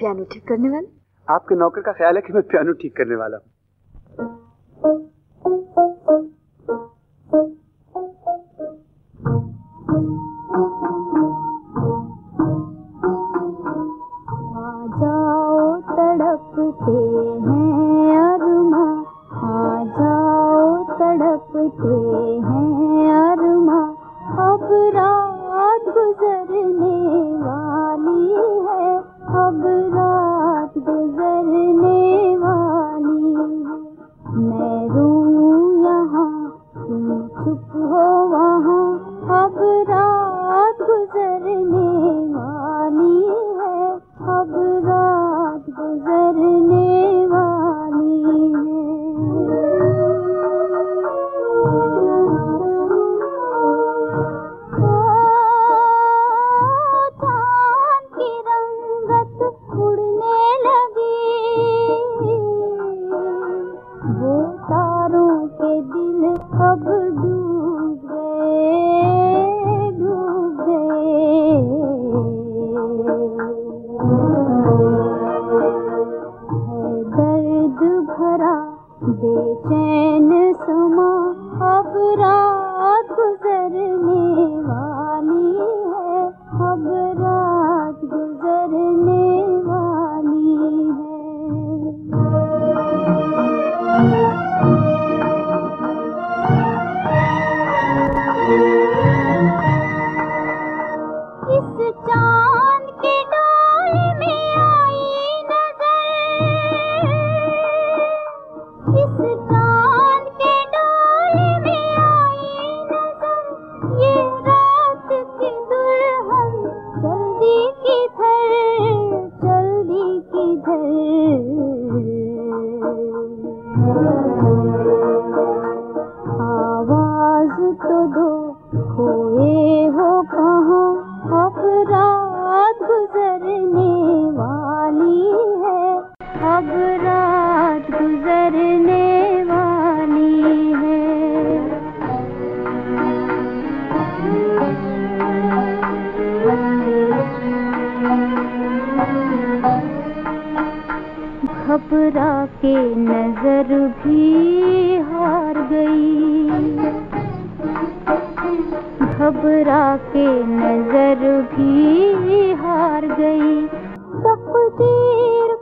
Piano ठीक करने वाले? आपके नौकर का ख्याल है कि मैं पियानो ठीक करने वाला हूँ। Jose. बेचैन सुमा अब रात गुजरने आवाज़ तो दो, खोए हो कहाँ? अपराध गुजरने वाली है। अब रात गुजरने वाली है। घबरा के नज़र भी हार गई। घबरा के नज़र भी हार गई। तकदीर